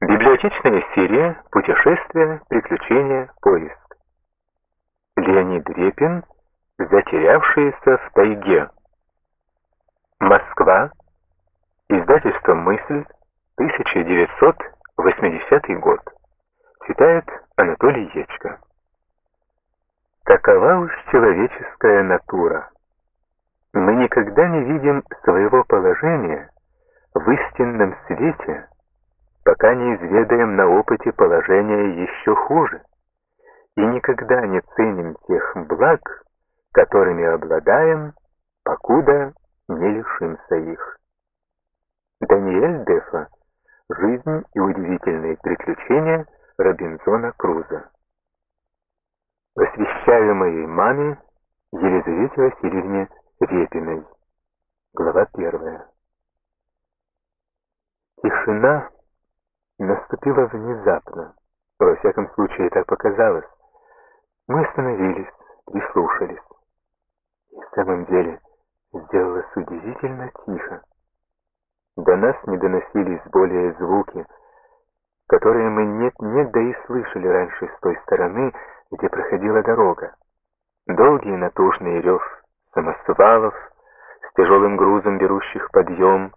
Библиотечная серия «Путешествие, приключения, поиск». Леонид Репин «Затерявшиеся в тайге». Москва. Издательство «Мысль», 1980 год. Читает Анатолий Ечко. Такова уж человеческая натура. Мы никогда не видим своего положения в истинном свете, пока не изведаем на опыте положение еще хуже, и никогда не ценим тех благ, которыми обладаем, покуда не лишимся их. Даниэль Дефа «Жизнь и удивительные приключения Робинзона Круза». Посвящаю моей маме Елизавете Васильевне Репиной. Глава первая. Тишина наступила внезапно. Во всяком случае, так показалось. Мы остановились, прислушались. И в самом деле сделалось удивительно тихо. До нас не доносились более звуки, которые мы нет-нет, да и слышали раньше с той стороны, где проходила дорога. Долгий натужный рев самосвалов с тяжелым грузом берущих подъем,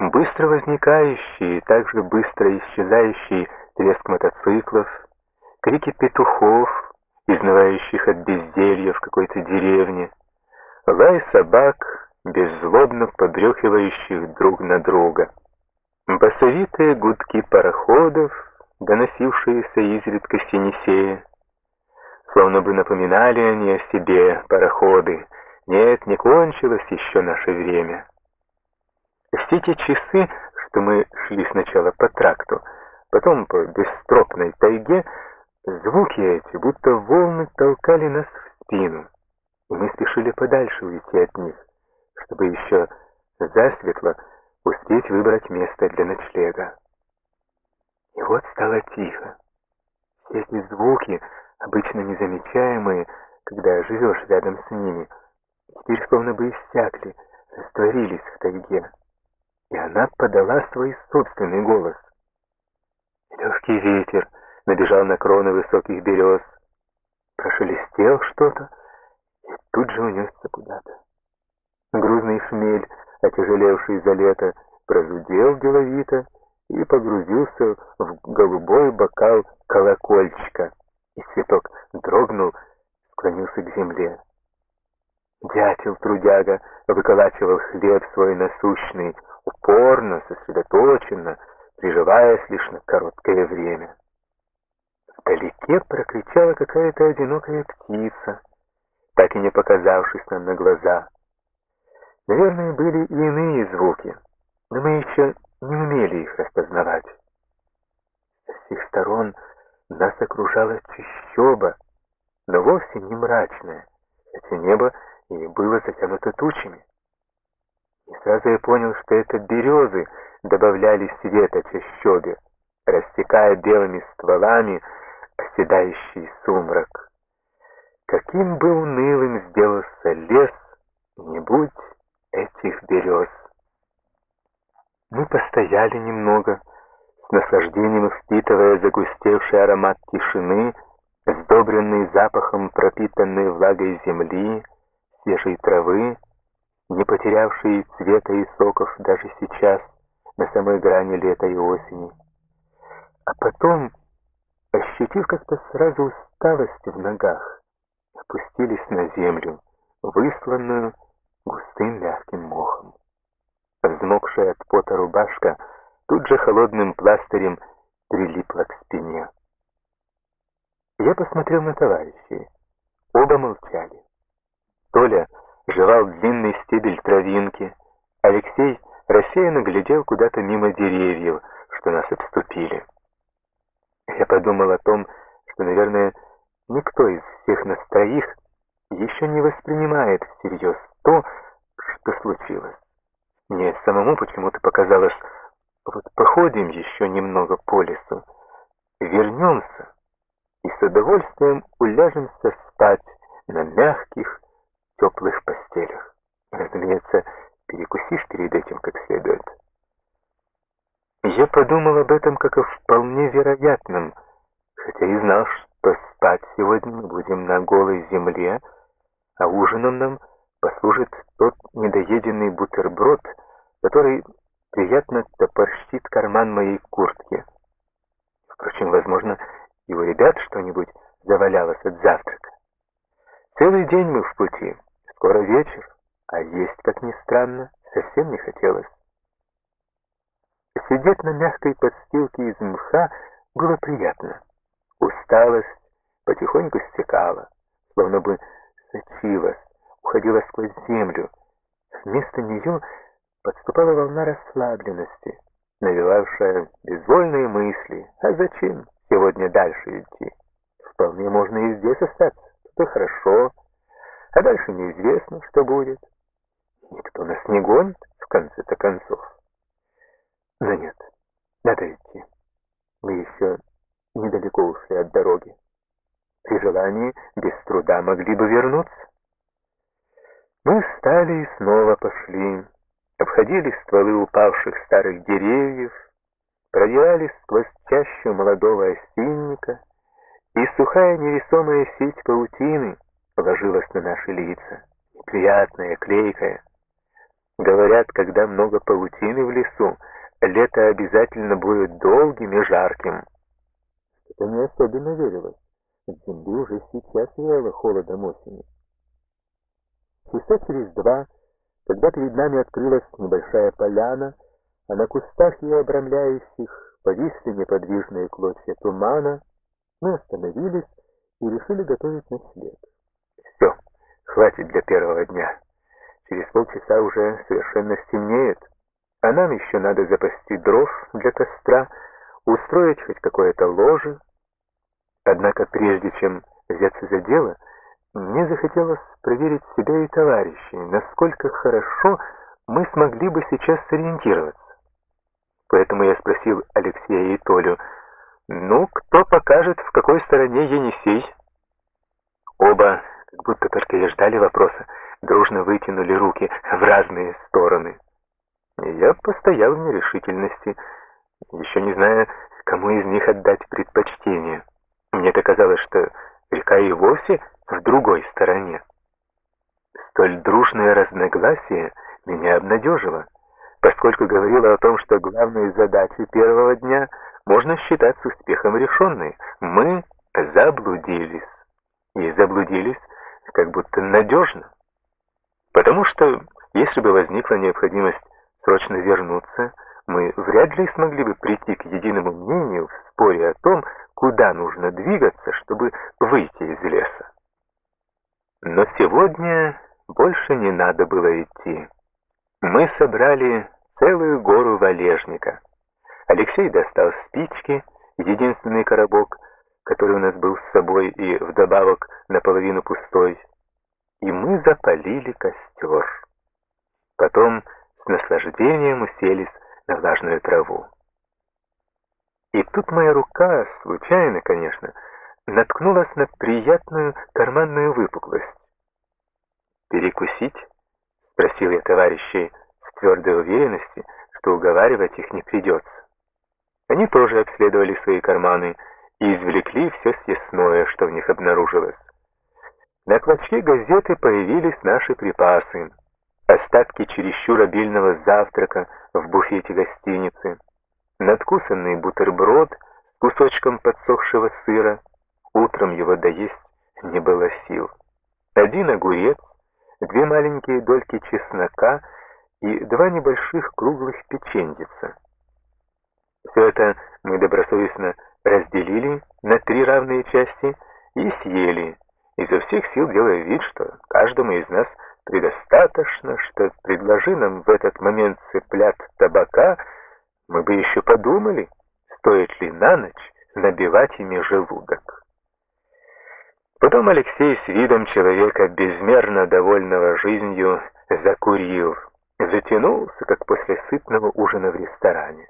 Быстро возникающий и также быстро исчезающий треск мотоциклов, крики петухов, изнывающих от безделья в какой-то деревне, лай собак, беззлобно побрюхивающих друг на друга, басовитые гудки пароходов, доносившиеся изредка с Енисея, словно бы напоминали они о себе, пароходы, нет, не кончилось еще наше время. Все те часы, что мы шли сначала по тракту, потом по бестропной тайге, звуки эти, будто волны, толкали нас в спину, и мы спешили подальше уйти от них, чтобы еще засветло успеть выбрать место для ночлега. И вот стало тихо. Все эти звуки, обычно незамечаемые, когда живешь рядом с ними, теперь словно бы иссякли, растворились в тайге и она подала свой собственный голос. Легкий ветер набежал на кроны высоких берез, прошелестел что-то и тут же унесся куда-то. Грузный шмель, отяжелевший за лето, прозудел деловито и погрузился в голубой бокал колокольчика, и цветок дрогнул, склонился к земле. Дятел-трудяга выколачивал хлеб свой насущный, упорно, сосредоточенно, приживаясь лишь на короткое время. Вдалеке прокричала какая-то одинокая птица, так и не показавшись нам на глаза. Наверное, были и иные звуки, но мы еще не умели их распознавать. Со всех сторон нас окружала чащоба, но вовсе не мрачная, хотя небо и было затянуто тучами. И сразу я понял, что это березы добавляли света чащобе, растекая белыми стволами оседающий сумрак. Каким бы унылым сделался лес, не будь этих берез. Мы постояли немного, с наслаждением впитывая загустевший аромат тишины, сдобренный запахом пропитанной влагой земли, свежей травы, не потерявшие цвета и соков даже сейчас, на самой грани лета и осени. А потом, ощутив как-то сразу усталость в ногах, опустились на землю, высланную густым мягким мохом. Взмокшая от пота рубашка тут же холодным пластырем прилипла к спине. Я посмотрел на товарищей. Оба молчали. Толя жевал длинный стебель травинки. Алексей рассеянно глядел куда-то мимо деревьев, что нас обступили. Я подумал о том, что, наверное, никто из всех нас троих еще не воспринимает всерьез то, что случилось. Мне самому почему-то показалось, вот походим еще немного по лесу, вернемся и с удовольствием уляжемся спать на мягких, как о вполне вероятном, хотя и знал, что спать сегодня мы будем на голой земле, а ужином нам послужит тот недоеденный бутерброд, который приятно топорщит карман моей куртки. Впрочем, возможно, у ребят что-нибудь завалялось от завтрака. Целый день мы в пути, скоро вечер, а есть, как ни странно, совсем не хотелось. Сидеть на мягкой подстилке из мха было приятно. Усталость потихоньку стекала, словно бы сочилась, уходила сквозь землю. Вместо нее подступала волна расслабленности, навевавшая безвольные мысли. А зачем сегодня дальше идти? Вполне можно и здесь остаться. Это хорошо. А дальше неизвестно, что будет. Никто нас не гонит, в конце-то концов. Нет, надо идти. Мы еще недалеко ушли от дороги. При желании без труда могли бы вернуться. Мы встали и снова пошли, обходили стволы упавших старых деревьев, продирались сквозь чащу молодого осинника, и сухая невесомая сеть паутины ложилась на наши лица, приятная, клейкая. Говорят, когда много паутины в лесу, лето обязательно будет долгим и жарким. Это не особенно верилось. В земле уже сейчас веяло холодом осени. Часа через два, когда перед нами открылась небольшая поляна, а на кустах ее обрамляющих повисли неподвижные клочья тумана, мы остановились и решили готовить ночлег. Все, хватит для первого дня. Через полчаса уже совершенно стемнеет, а нам еще надо запасти дров для костра, устроить хоть какое-то ложе. Однако прежде чем взяться за дело, мне захотелось проверить себя и товарищей, насколько хорошо мы смогли бы сейчас сориентироваться. Поэтому я спросил Алексея и Толю, «Ну, кто покажет, в какой стороне Енисей?» Оба, как будто только и ждали вопроса, дружно вытянули руки в разные стороны. Я постоял в нерешительности, еще не зная, кому из них отдать предпочтение. Мне-то казалось, что река и вовсе в другой стороне. Столь дружное разногласие меня обнадежило, поскольку говорило о том, что главные задачи первого дня можно считать с успехом решенной. Мы заблудились. И заблудились как будто надежно. Потому что, если бы возникла необходимость срочно вернуться, мы вряд ли смогли бы прийти к единому мнению в споре о том, куда нужно двигаться, чтобы выйти из леса. Но сегодня больше не надо было идти. Мы собрали целую гору валежника. Алексей достал спички, единственный коробок, который у нас был с собой и вдобавок наполовину пустой, и мы запалили костер. Потом наслаждением уселись на влажную траву. И тут моя рука, случайно, конечно, наткнулась на приятную карманную выпуклость. «Перекусить?» — спросил я товарищей с твердой уверенности, что уговаривать их не придется. Они тоже обследовали свои карманы и извлекли все съестное, что в них обнаружилось. На клочке газеты появились наши припасы, остатки чересчур обильного завтрака в буфете гостиницы, надкусанный бутерброд с кусочком подсохшего сыра, утром его доесть не было сил, один огурец, две маленькие дольки чеснока и два небольших круглых печеньица. Все это мы добросовестно разделили на три равные части и съели, изо всех сил делая вид, что каждому из нас предостаточно, что предложи нам в этот момент цыплят табака, мы бы еще подумали, стоит ли на ночь набивать ими желудок. Потом Алексей с видом человека, безмерно довольного жизнью, закурил, затянулся, как после сытного ужина в ресторане.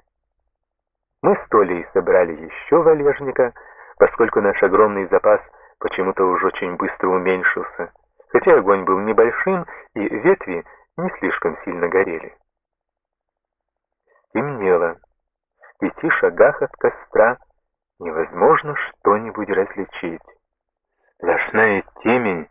Мы с Толей собрали еще валежника, поскольку наш огромный запас почему-то уже очень быстро уменьшился, хотя огонь был небольшим и ветви не слишком сильно горели. Темнело. пяти шагах от костра невозможно что-нибудь различить. Сплошная темень